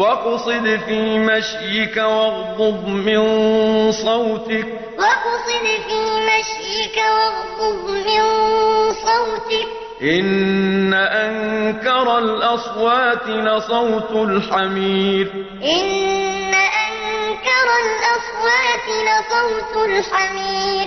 وَاقْصِدْ فِي مَشْيِكَ وَاغْضُضْ مِن صَوْتِكَ ۚ. إِنَّ أَنكَرَ الْأَصْوَاتِ لَصَوْتُ الْحَمِيرِ وَاقْصِدْ فِي مَشْيِكَ وَاغْضُضْ مِن صَوْتِكَ ۚ. إِنَّ أَنكَرَ الْأَصْوَاتِ لَصَوْتُ الْحَمِيرِ.